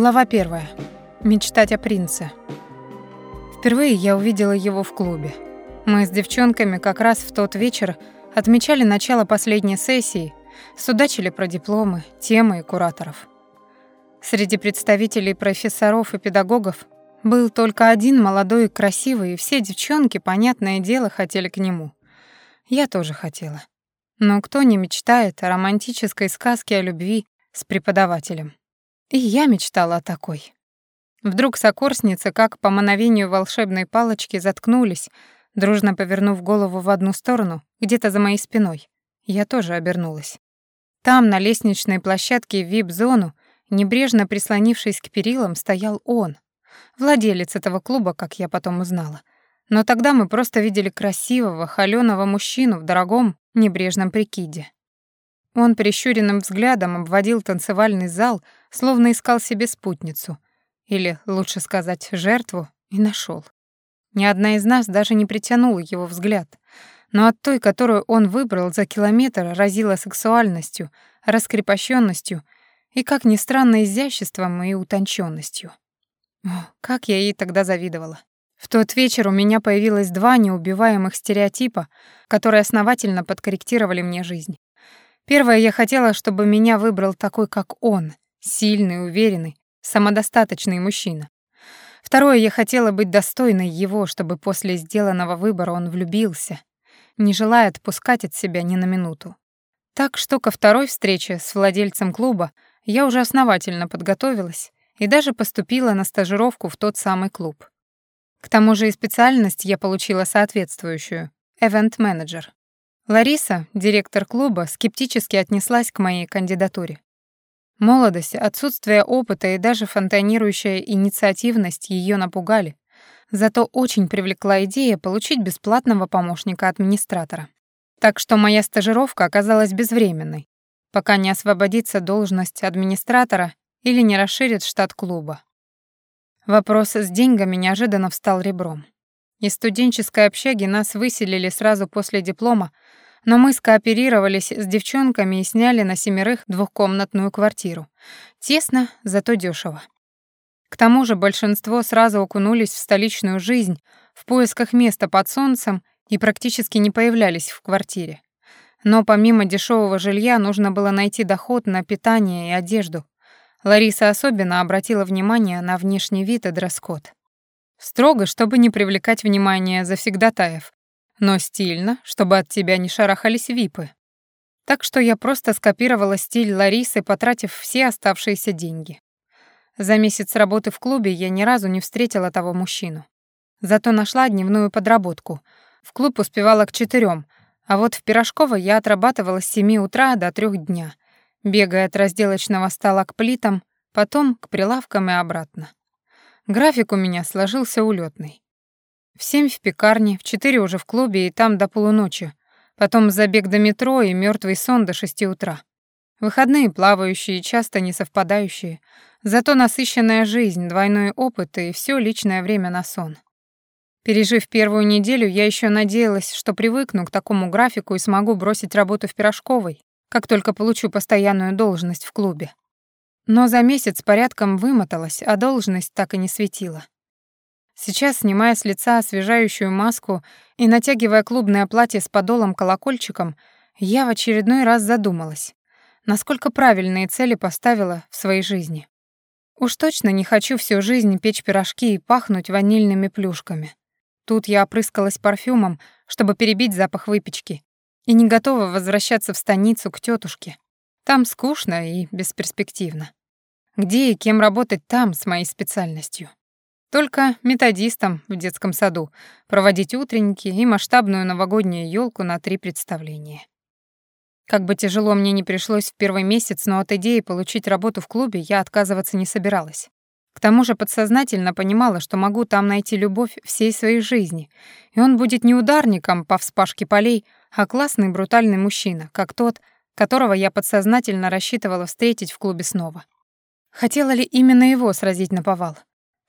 Глава первая. Мечтать о принце. Впервые я увидела его в клубе. Мы с девчонками как раз в тот вечер отмечали начало последней сессии, судачили про дипломы, темы и кураторов. Среди представителей профессоров и педагогов был только один молодой и красивый, и все девчонки, понятное дело, хотели к нему. Я тоже хотела. Но кто не мечтает о романтической сказке о любви с преподавателем? И я мечтала о такой. Вдруг сокурсницы, как по мановению волшебной палочки, заткнулись, дружно повернув голову в одну сторону, где-то за моей спиной. Я тоже обернулась. Там, на лестничной площадке в вип-зону, небрежно прислонившись к перилам, стоял он, владелец этого клуба, как я потом узнала. Но тогда мы просто видели красивого, холёного мужчину в дорогом, небрежном прикиде. Он прищуренным взглядом обводил танцевальный зал, словно искал себе спутницу, или, лучше сказать, жертву, и нашел. Ни одна из нас даже не притянула его взгляд, но от той, которую он выбрал за километр, разила сексуальностью, раскрепощенностью и, как ни странно, изяществом и утонченностью. О, как я ей тогда завидовала. В тот вечер у меня появилось два неубиваемых стереотипа, которые основательно подкорректировали мне жизнь. Первое, я хотела, чтобы меня выбрал такой, как он, сильный, уверенный, самодостаточный мужчина. Второе, я хотела быть достойной его, чтобы после сделанного выбора он влюбился, не желая отпускать от себя ни на минуту. Так что ко второй встрече с владельцем клуба я уже основательно подготовилась и даже поступила на стажировку в тот самый клуб. К тому же и специальность я получила соответствующую — event-менеджер. Лариса, директор клуба, скептически отнеслась к моей кандидатуре. Молодость, отсутствие опыта и даже фонтанирующая инициативность ее напугали. Зато очень привлекла идея получить бесплатного помощника администратора. Так что моя стажировка оказалась безвременной, пока не освободится должность администратора или не расширит штат клуба. Вопрос с деньгами неожиданно встал ребром. Из студенческой общаги нас выселили сразу после диплома, но мы скооперировались с девчонками и сняли на семерых двухкомнатную квартиру. Тесно, зато дешево. К тому же большинство сразу окунулись в столичную жизнь в поисках места под солнцем и практически не появлялись в квартире. Но помимо дешевого жилья нужно было найти доход на питание и одежду. Лариса особенно обратила внимание на внешний вид и дресс-код. Строго, чтобы не привлекать внимание завсегдатаев, но стильно, чтобы от тебя не шарахались випы. Так что я просто скопировала стиль Ларисы, потратив все оставшиеся деньги. За месяц работы в клубе я ни разу не встретила того мужчину. Зато нашла дневную подработку. В клуб успевала к четырем, а вот в Пирожково я отрабатывала с семи утра до трех дня, бегая от разделочного стола к плитам, потом к прилавкам и обратно. График у меня сложился улетный. В семь в пекарне, в четыре уже в клубе и там до полуночи. Потом забег до метро и мертвый сон до шести утра. Выходные плавающие, часто не совпадающие. Зато насыщенная жизнь, двойной опыт и все личное время на сон. Пережив первую неделю, я еще надеялась, что привыкну к такому графику и смогу бросить работу в Пирожковой, как только получу постоянную должность в клубе. Но за месяц порядком вымоталась, а должность так и не светила. Сейчас, снимая с лица освежающую маску и натягивая клубное платье с подолом-колокольчиком, я в очередной раз задумалась, насколько правильные цели поставила в своей жизни. Уж точно не хочу всю жизнь печь пирожки и пахнуть ванильными плюшками. Тут я опрыскалась парфюмом, чтобы перебить запах выпечки, и не готова возвращаться в станицу к тетушке. Там скучно и бесперспективно. Где и кем работать там с моей специальностью? Только методистом в детском саду, проводить утренники и масштабную новогоднюю елку на три представления. Как бы тяжело мне не пришлось в первый месяц, но от идеи получить работу в клубе я отказываться не собиралась. К тому же подсознательно понимала, что могу там найти любовь всей своей жизни, и он будет не ударником по вспашке полей, а классный брутальный мужчина, как тот, которого я подсознательно рассчитывала встретить в клубе снова. Хотела ли именно его сразить на повал?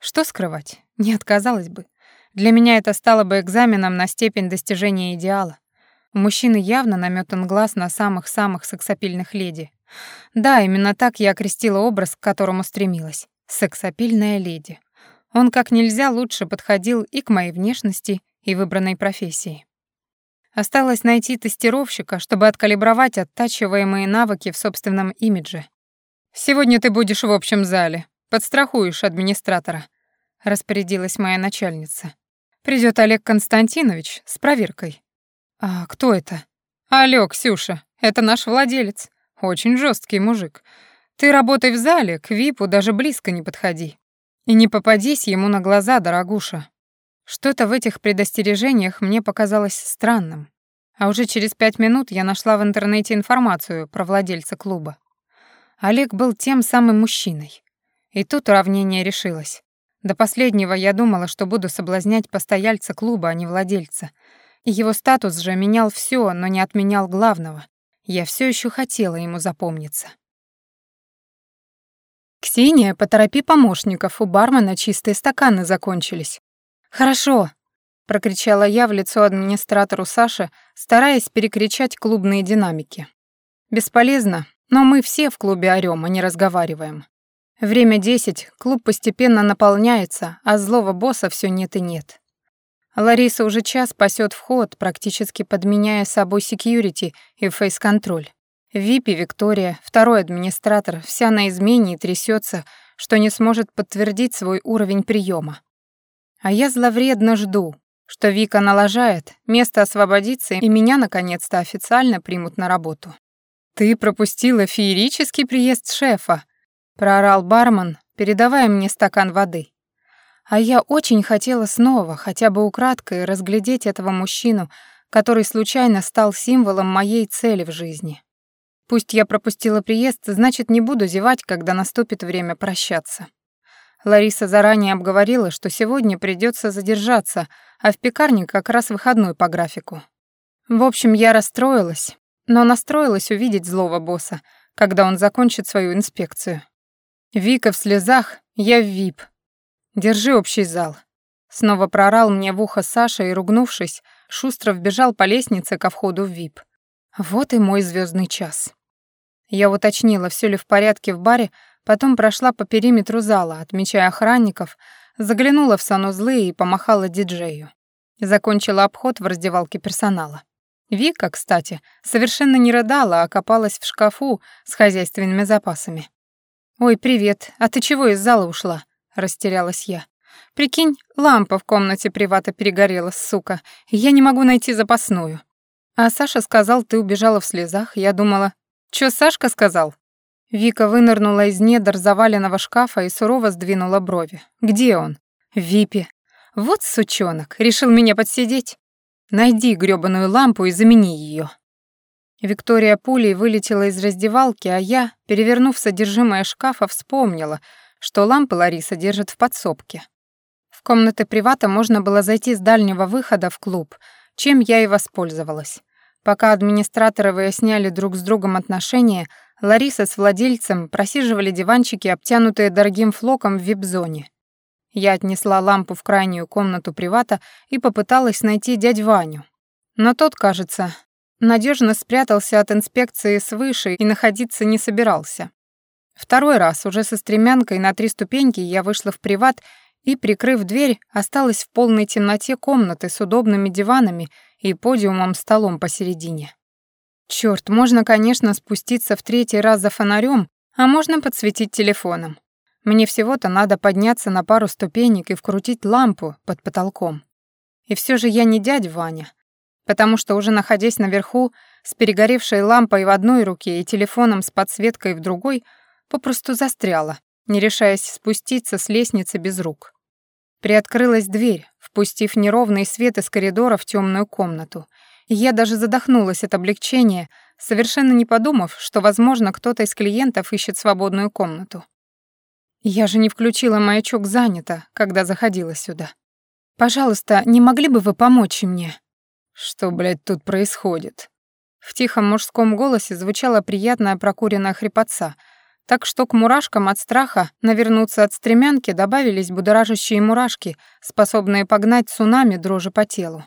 Что скрывать? Не отказалась бы. Для меня это стало бы экзаменом на степень достижения идеала. У мужчины явно намётан глаз на самых-самых сексапильных леди. Да, именно так я окрестила образ, к которому стремилась. Сексапильная леди. Он как нельзя лучше подходил и к моей внешности, и выбранной профессии. Осталось найти тестировщика, чтобы откалибровать оттачиваемые навыки в собственном имидже. «Сегодня ты будешь в общем зале. Подстрахуешь администратора», — распорядилась моя начальница. Придет Олег Константинович с проверкой». «А кто это?» «Алё, Ксюша, это наш владелец. Очень жесткий мужик. Ты работай в зале, к ВИПу даже близко не подходи. И не попадись ему на глаза, дорогуша. Что-то в этих предостережениях мне показалось странным. А уже через пять минут я нашла в интернете информацию про владельца клуба. Олег был тем самым мужчиной. И тут уравнение решилось. До последнего я думала, что буду соблазнять постояльца клуба, а не владельца. И его статус же менял все, но не отменял главного. Я все еще хотела ему запомниться. «Ксения, поторопи помощников, у бармена чистые стаканы закончились». «Хорошо», — прокричала я в лицо администратору Саши, стараясь перекричать клубные динамики. «Бесполезно, но мы все в клубе орём, а не разговариваем. Время десять, клуб постепенно наполняется, а злого босса все нет и нет. Лариса уже час пасет вход, практически подменяя собой секьюрити и фейс-контроль. Випи Виктория, второй администратор, вся на измене и трясется, что не сможет подтвердить свой уровень приема. А я зловредно жду, что Вика налажает, место освободится, и меня наконец-то официально примут на работу. «Ты пропустила феерический приезд шефа», — проорал бармен, передавая мне стакан воды. А я очень хотела снова, хотя бы украдкой, разглядеть этого мужчину, который случайно стал символом моей цели в жизни. Пусть я пропустила приезд, значит, не буду зевать, когда наступит время прощаться. Лариса заранее обговорила, что сегодня придется задержаться, а в пекарне как раз выходной по графику. В общем, я расстроилась, но настроилась увидеть злого босса, когда он закончит свою инспекцию. Вика в слезах, я в ВИП. Держи общий зал. Снова прорал мне в ухо Саша и, ругнувшись, шустро вбежал по лестнице ко входу в ВИП. Вот и мой звездный час. Я уточнила, все ли в порядке в баре, Потом прошла по периметру зала, отмечая охранников, заглянула в санузлы и помахала диджею. Закончила обход в раздевалке персонала. Вика, кстати, совершенно не рыдала, а копалась в шкафу с хозяйственными запасами. «Ой, привет, а ты чего из зала ушла?» — растерялась я. «Прикинь, лампа в комнате привата перегорела, сука, я не могу найти запасную». А Саша сказал, ты убежала в слезах, я думала... «Чё Сашка сказал?» Вика вынырнула из недр заваленного шкафа и сурово сдвинула брови. «Где он?» «В випе». «Вот сучонок, решил меня подсидеть. Найди грёбаную лампу и замени ее. Виктория пулей вылетела из раздевалки, а я, перевернув содержимое шкафа, вспомнила, что лампы Лариса держит в подсобке. В комнаты привата можно было зайти с дальнего выхода в клуб, чем я и воспользовалась. Пока администраторы выясняли друг с другом отношения, Лариса с владельцем просиживали диванчики, обтянутые дорогим флоком в вип-зоне. Я отнесла лампу в крайнюю комнату привата и попыталась найти дядь Ваню. Но тот, кажется, надежно спрятался от инспекции свыше и находиться не собирался. Второй раз, уже со стремянкой на три ступеньки, я вышла в приват и, прикрыв дверь, осталась в полной темноте комнаты с удобными диванами и подиумом-столом посередине. Черт, можно, конечно, спуститься в третий раз за фонарем, а можно подсветить телефоном. Мне всего-то надо подняться на пару ступенек и вкрутить лампу под потолком. И все же я не дядя Ваня, потому что уже находясь наверху, с перегоревшей лампой в одной руке и телефоном с подсветкой в другой, попросту застряла, не решаясь спуститься с лестницы без рук. Приоткрылась дверь, впустив неровный свет из коридора в темную комнату — я даже задохнулась от облегчения, совершенно не подумав, что, возможно, кто-то из клиентов ищет свободную комнату. Я же не включила маячок «занято», когда заходила сюда. Пожалуйста, не могли бы вы помочь мне? Что, блядь, тут происходит? В тихом мужском голосе звучала приятная прокуренная хрипотца, так что к мурашкам от страха навернуться от стремянки добавились будоражащие мурашки, способные погнать цунами дрожи по телу.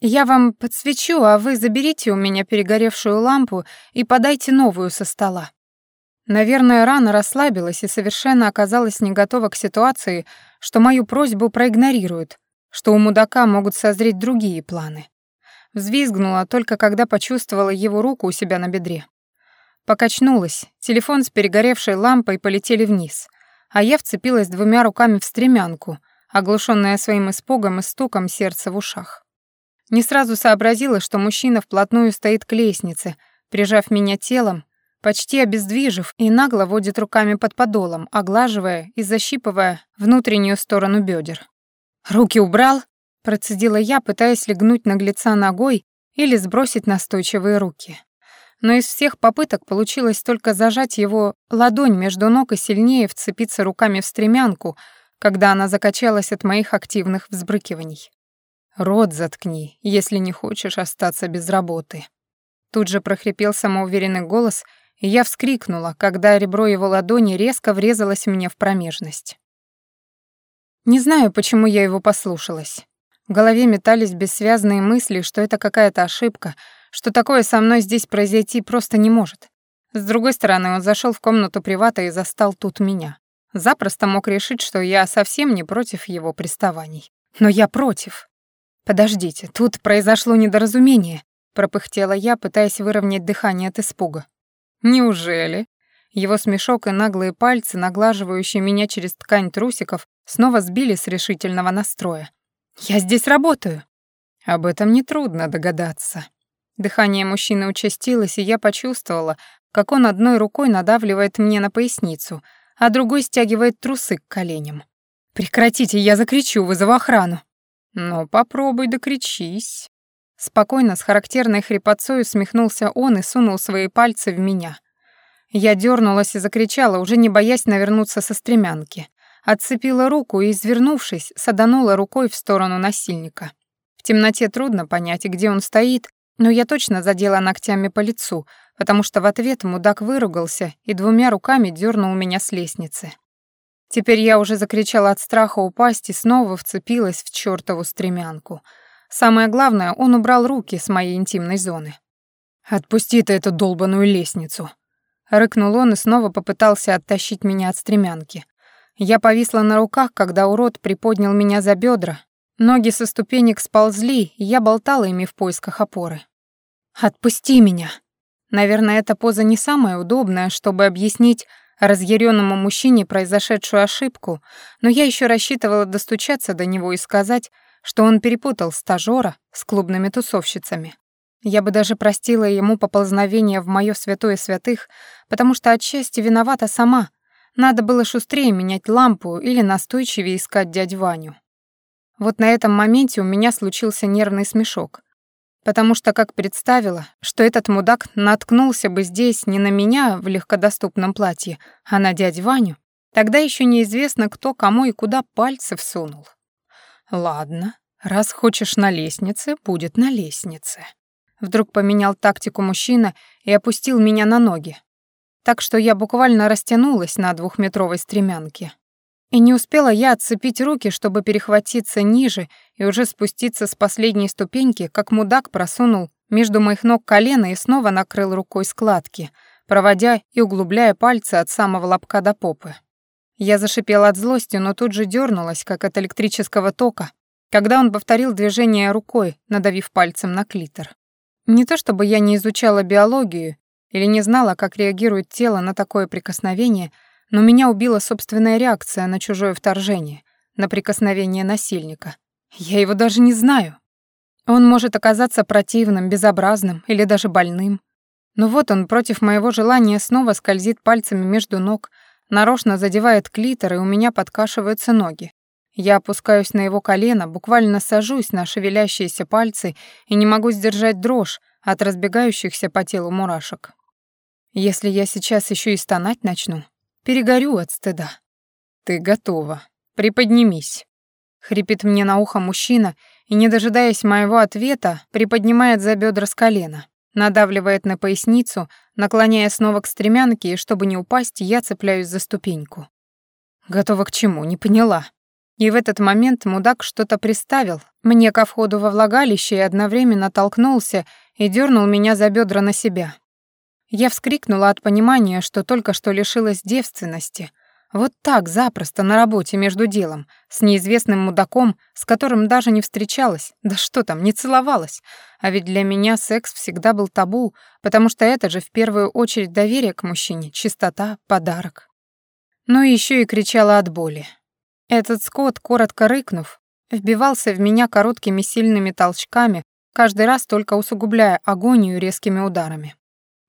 «Я вам подсвечу, а вы заберите у меня перегоревшую лампу и подайте новую со стола». Наверное, рано расслабилась и совершенно оказалась не готова к ситуации, что мою просьбу проигнорируют, что у мудака могут созреть другие планы. Взвизгнула только когда почувствовала его руку у себя на бедре. Покачнулась, телефон с перегоревшей лампой полетели вниз, а я вцепилась двумя руками в стремянку, оглушенная своим испугом и стуком сердца в ушах. Не сразу сообразила, что мужчина вплотную стоит к лестнице, прижав меня телом, почти обездвижив и нагло водит руками под подолом, оглаживая и защипывая внутреннюю сторону бедер. «Руки убрал?» — процедила я, пытаясь легнуть наглеца ногой или сбросить настойчивые руки но из всех попыток получилось только зажать его ладонь между ног и сильнее вцепиться руками в стремянку, когда она закачалась от моих активных взбрыкиваний. «Рот заткни, если не хочешь остаться без работы». Тут же прохрипел самоуверенный голос, и я вскрикнула, когда ребро его ладони резко врезалось мне в промежность. Не знаю, почему я его послушалась. В голове метались бессвязные мысли, что это какая-то ошибка, что такое со мной здесь произойти просто не может. С другой стороны, он зашел в комнату привата и застал тут меня. Запросто мог решить, что я совсем не против его приставаний. Но я против. Подождите, тут произошло недоразумение, пропыхтела я, пытаясь выровнять дыхание от испуга. Неужели? Его смешок и наглые пальцы, наглаживающие меня через ткань трусиков, снова сбили с решительного настроя. «Я здесь работаю!» Об этом нетрудно догадаться. Дыхание мужчины участилось, и я почувствовала, как он одной рукой надавливает мне на поясницу, а другой стягивает трусы к коленям. «Прекратите, я закричу, вызову охрану!» «Ну, попробуй докричись!» Спокойно, с характерной хрипотцой усмехнулся он и сунул свои пальцы в меня. Я дернулась и закричала, уже не боясь навернуться со стремянки. Отцепила руку и, извернувшись, саданула рукой в сторону насильника. В темноте трудно понять, где он стоит, но я точно задела ногтями по лицу, потому что в ответ мудак выругался и двумя руками дернул меня с лестницы. Теперь я уже закричала от страха упасть и снова вцепилась в чёртову стремянку. Самое главное, он убрал руки с моей интимной зоны. «Отпусти ты эту долбаную лестницу!» Рыкнул он и снова попытался оттащить меня от стремянки. Я повисла на руках, когда урод приподнял меня за бедра Ноги со ступенек сползли, я болтала ими в поисках опоры. «Отпусти меня!» Наверное, эта поза не самая удобная, чтобы объяснить разъяренному мужчине произошедшую ошибку, но я еще рассчитывала достучаться до него и сказать, что он перепутал стажера с клубными тусовщицами. Я бы даже простила ему поползновение в моё святое святых, потому что отчасти виновата сама. Надо было шустрее менять лампу или настойчивее искать дядь Ваню. Вот на этом моменте у меня случился нервный смешок, потому что как представила, что этот мудак наткнулся бы здесь не на меня в легкодоступном платье, а на дядь Ваню, тогда еще неизвестно, кто кому и куда пальцы всунул. Ладно, раз хочешь на лестнице, будет на лестнице. Вдруг поменял тактику мужчина и опустил меня на ноги, так что я буквально растянулась на двухметровой стремянке. И не успела я отцепить руки, чтобы перехватиться ниже и уже спуститься с последней ступеньки, как мудак просунул между моих ног колено и снова накрыл рукой складки, проводя и углубляя пальцы от самого лобка до попы. Я зашипела от злости, но тут же дернулась, как от электрического тока, когда он повторил движение рукой, надавив пальцем на клитор. Не то чтобы я не изучала биологию или не знала, как реагирует тело на такое прикосновение — но меня убила собственная реакция на чужое вторжение, на прикосновение насильника. Я его даже не знаю. Он может оказаться противным, безобразным или даже больным. Но вот он против моего желания снова скользит пальцами между ног, нарочно задевает клитор, и у меня подкашиваются ноги. Я опускаюсь на его колено, буквально сажусь на шевелящиеся пальцы и не могу сдержать дрожь от разбегающихся по телу мурашек. Если я сейчас еще и стонать начну, Перегорю от стыда. Ты готова. Приподнимись. Хрипит мне на ухо мужчина и, не дожидаясь моего ответа, приподнимает за бедра с колена, надавливает на поясницу, наклоняя снова к стремянке, и чтобы не упасть, я цепляюсь за ступеньку. Готова к чему, не поняла. И в этот момент мудак что-то приставил мне ко входу во влагалище и одновременно толкнулся и дернул меня за бедра на себя. Я вскрикнула от понимания, что только что лишилась девственности. Вот так, запросто, на работе между делом, с неизвестным мудаком, с которым даже не встречалась, да что там, не целовалась. А ведь для меня секс всегда был табу, потому что это же в первую очередь доверие к мужчине, чистота, подарок. Но еще и кричала от боли. Этот скот, коротко рыкнув, вбивался в меня короткими сильными толчками, каждый раз только усугубляя агонию резкими ударами.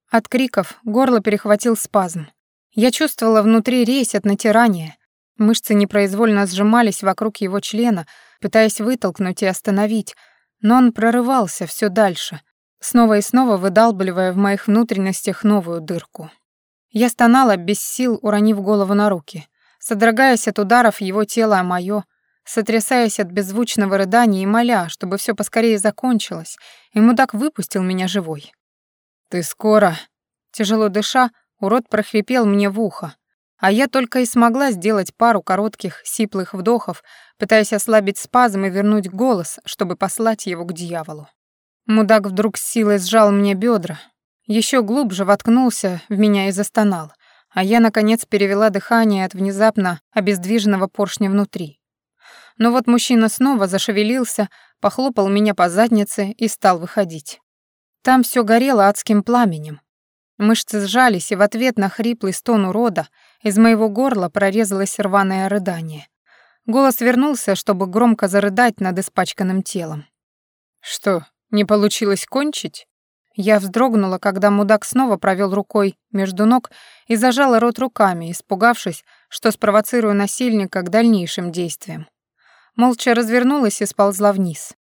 От криков горло перехватил спазм. Я чувствовала внутри резь от натирания. Мышцы непроизвольно сжимались вокруг его члена, пытаясь вытолкнуть и остановить, но он прорывался все дальше, снова и снова выдалбливая в моих внутренностях новую дырку. Я стонала без сил, уронив голову на руки, содрогаясь от ударов его тела о моё, сотрясаясь от беззвучного рыдания и моля, чтобы все поскорее закончилось, и мудак выпустил меня живой. «Ты скоро?» Тяжело дыша, урод прохрипел мне в ухо, а я только и смогла сделать пару коротких, сиплых вдохов, пытаясь ослабить спазм и вернуть голос, чтобы послать его к дьяволу. Мудак вдруг с силой сжал мне бедра, еще глубже воткнулся в меня и застонал, а я, наконец, перевела дыхание от внезапно обездвиженного поршня внутри. Но вот мужчина снова зашевелился, похлопал меня по заднице и стал выходить. Там все горело адским пламенем. Мышцы сжались, и в ответ на хриплый стон урода из моего горла прорезалось рваное рыдание. Голос вернулся, чтобы громко зарыдать над испачканным телом. «Что, не получилось кончить?» Я вздрогнула, когда мудак снова провел рукой между ног и зажала рот руками, испугавшись, что спровоцирую насильника к дальнейшим действиям. Молча развернулась и сползла вниз.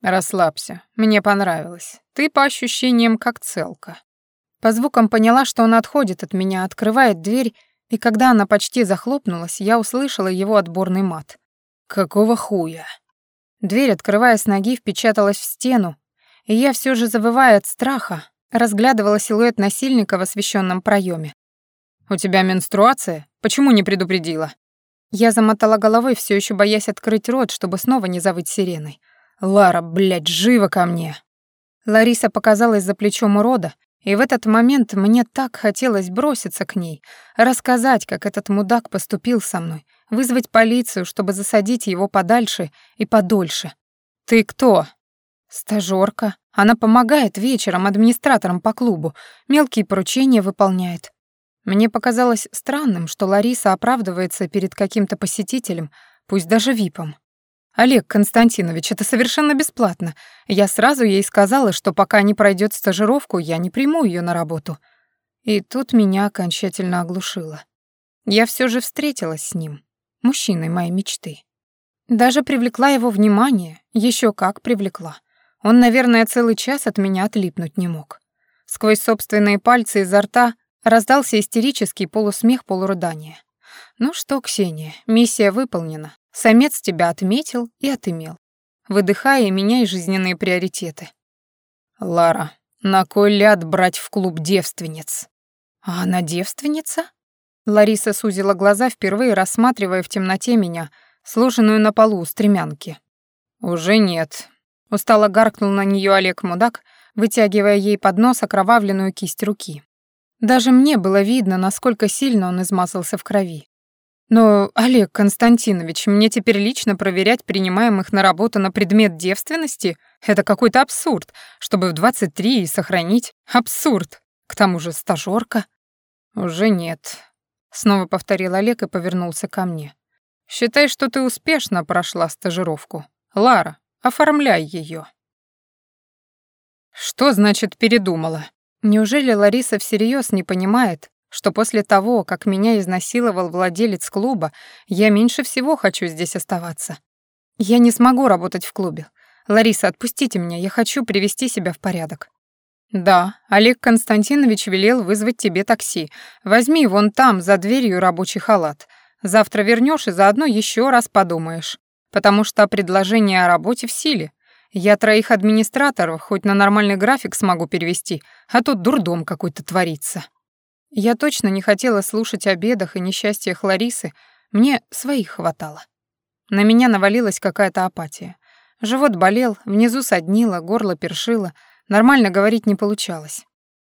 «Расслабься, мне понравилось. Ты по ощущениям как целка». По звукам поняла, что он отходит от меня, открывает дверь, и когда она почти захлопнулась, я услышала его отборный мат. «Какого хуя?» Дверь, открывая с ноги, впечаталась в стену, и я все же, завывая от страха, разглядывала силуэт насильника в освещенном проеме. «У тебя менструация? Почему не предупредила?» Я замотала головой, все еще боясь открыть рот, чтобы снова не завыть сиреной. «Лара, блядь, живо ко мне!» Лариса показалась за плечом урода, и в этот момент мне так хотелось броситься к ней, рассказать, как этот мудак поступил со мной, вызвать полицию, чтобы засадить его подальше и подольше. «Ты кто?» «Стажёрка. Она помогает вечером администраторам по клубу, мелкие поручения выполняет». Мне показалось странным, что Лариса оправдывается перед каким-то посетителем, пусть даже випом. «Олег Константинович, это совершенно бесплатно. Я сразу ей сказала, что пока не пройдет стажировку, я не приму ее на работу». И тут меня окончательно оглушило. Я все же встретилась с ним, мужчиной моей мечты. Даже привлекла его внимание, еще как привлекла. Он, наверное, целый час от меня отлипнуть не мог. Сквозь собственные пальцы изо рта раздался истерический полусмех полурыдания. «Ну что, Ксения, миссия выполнена. Самец тебя отметил и отымел, выдыхая и меняя жизненные приоритеты. «Лара, на кой ляд брать в клуб девственниц?» «А она девственница?» Лариса сузила глаза, впервые рассматривая в темноте меня, сложенную на полу стремянки. «Уже нет». Устало гаркнул на нее Олег Мудак, вытягивая ей под нос окровавленную кисть руки. Даже мне было видно, насколько сильно он измазался в крови. Но, Олег Константинович, мне теперь лично проверять принимаемых на работу на предмет девственности — это какой-то абсурд, чтобы в 23 и сохранить. Абсурд. К тому же стажёрка. Уже нет. Снова повторил Олег и повернулся ко мне. Считай, что ты успешно прошла стажировку. Лара, оформляй её. Что значит передумала? Неужели Лариса всерьез не понимает, что после того, как меня изнасиловал владелец клуба, я меньше всего хочу здесь оставаться. Я не смогу работать в клубе. Лариса, отпустите меня, я хочу привести себя в порядок. Да, Олег Константинович велел вызвать тебе такси. Возьми вон там, за дверью, рабочий халат. Завтра вернешь и заодно еще раз подумаешь. Потому что предложение о работе в силе. Я троих администраторов хоть на нормальный график смогу перевести, а тут дурдом какой-то творится. Я точно не хотела слушать о бедах и несчастьях Ларисы, мне своих хватало. На меня навалилась какая-то апатия. Живот болел, внизу соднило, горло першило, нормально говорить не получалось.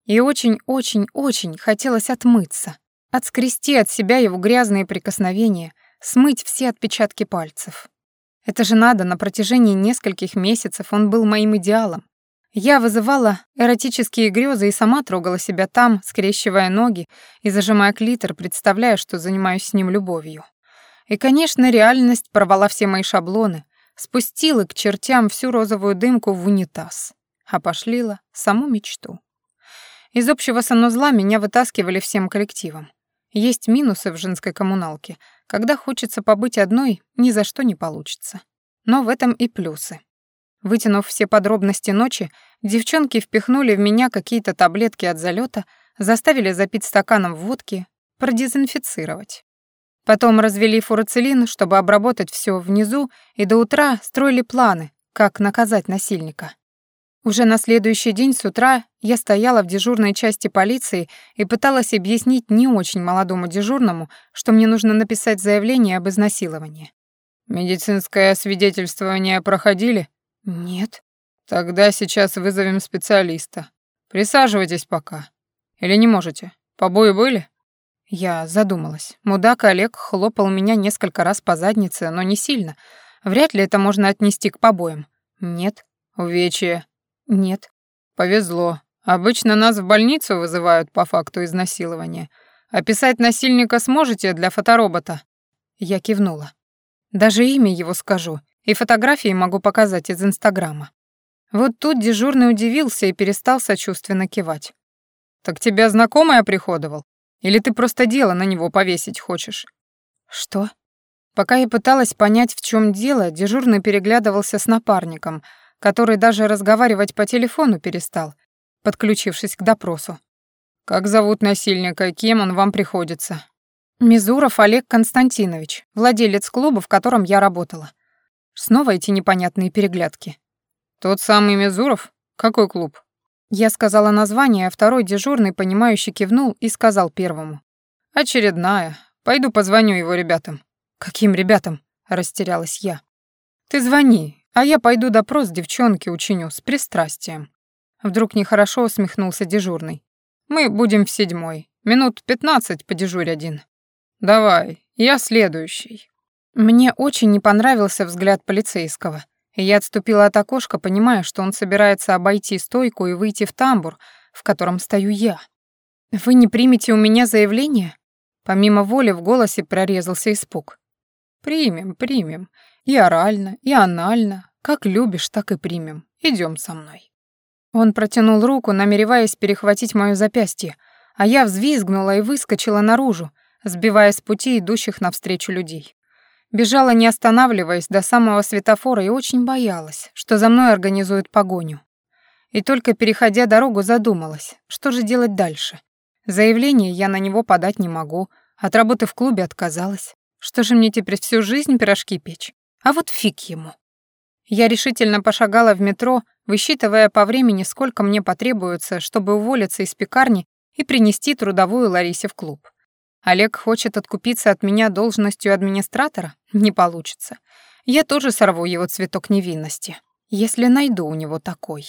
И очень-очень-очень хотелось отмыться, отскрести от себя его грязные прикосновения, смыть все отпечатки пальцев. Это же надо, на протяжении нескольких месяцев он был моим идеалом. Я вызывала эротические грезы и сама трогала себя там, скрещивая ноги и зажимая клитор, представляя, что занимаюсь с ним любовью. И, конечно, реальность порвала все мои шаблоны, спустила к чертям всю розовую дымку в унитаз, а пошлила саму мечту. Из общего санузла меня вытаскивали всем коллективом. Есть минусы в женской коммуналке. Когда хочется побыть одной, ни за что не получится. Но в этом и плюсы. Вытянув все подробности ночи, девчонки впихнули в меня какие-то таблетки от залета, заставили запить стаканом водки, продезинфицировать. Потом развели фурацилин, чтобы обработать все внизу, и до утра строили планы, как наказать насильника. Уже на следующий день с утра я стояла в дежурной части полиции и пыталась объяснить не очень молодому дежурному, что мне нужно написать заявление об изнасиловании. «Медицинское свидетельствование проходили?» «Нет». «Тогда сейчас вызовем специалиста. Присаживайтесь пока. Или не можете? Побои были?» Я задумалась. Мудак Олег хлопал меня несколько раз по заднице, но не сильно. Вряд ли это можно отнести к побоям. Нет. Увечье. Нет. Повезло. Обычно нас в больницу вызывают по факту изнасилования. Описать насильника сможете для фоторобота? Я кивнула. Даже имя его скажу, и фотографии могу показать из Инстаграма. Вот тут дежурный удивился и перестал сочувственно кивать. «Так тебя знакомый оприходовал? Или ты просто дело на него повесить хочешь?» «Что?» Пока я пыталась понять, в чем дело, дежурный переглядывался с напарником — который даже разговаривать по телефону перестал, подключившись к допросу. «Как зовут насильника, кем он вам приходится?» «Мизуров Олег Константинович, владелец клуба, в котором я работала». Снова эти непонятные переглядки. «Тот самый Мизуров? Какой клуб?» Я сказала название, а второй дежурный, понимающий, кивнул и сказал первому. «Очередная. Пойду позвоню его ребятам». «Каким ребятам?» — растерялась я. «Ты звони, а я пойду допрос девчонки учиню с пристрастием. Вдруг нехорошо усмехнулся дежурный. Мы будем в седьмой. Минут пятнадцать по дежурь один. Давай, я следующий. Мне очень не понравился взгляд полицейского. Я отступила от окошка, понимая, что он собирается обойти стойку и выйти в тамбур, в котором стою я. «Вы не примете у меня заявление?» Помимо воли в голосе прорезался испуг. «Примем, примем. И орально, и анально. Как любишь, так и примем. Идем со мной». Он протянул руку, намереваясь перехватить моё запястье, а я взвизгнула и выскочила наружу, сбивая с пути идущих навстречу людей. Бежала, не останавливаясь, до самого светофора и очень боялась, что за мной организуют погоню. И только переходя дорогу, задумалась, что же делать дальше. Заявление я на него подать не могу, от работы в клубе отказалась. Что же мне теперь всю жизнь пирожки печь? А вот фиг ему. Я решительно пошагала в метро, высчитывая по времени, сколько мне потребуется, чтобы уволиться из пекарни и принести трудовую Ларисе в клуб. Олег хочет откупиться от меня должностью администратора? Не получится. Я тоже сорву его цветок невинности, если найду у него такой.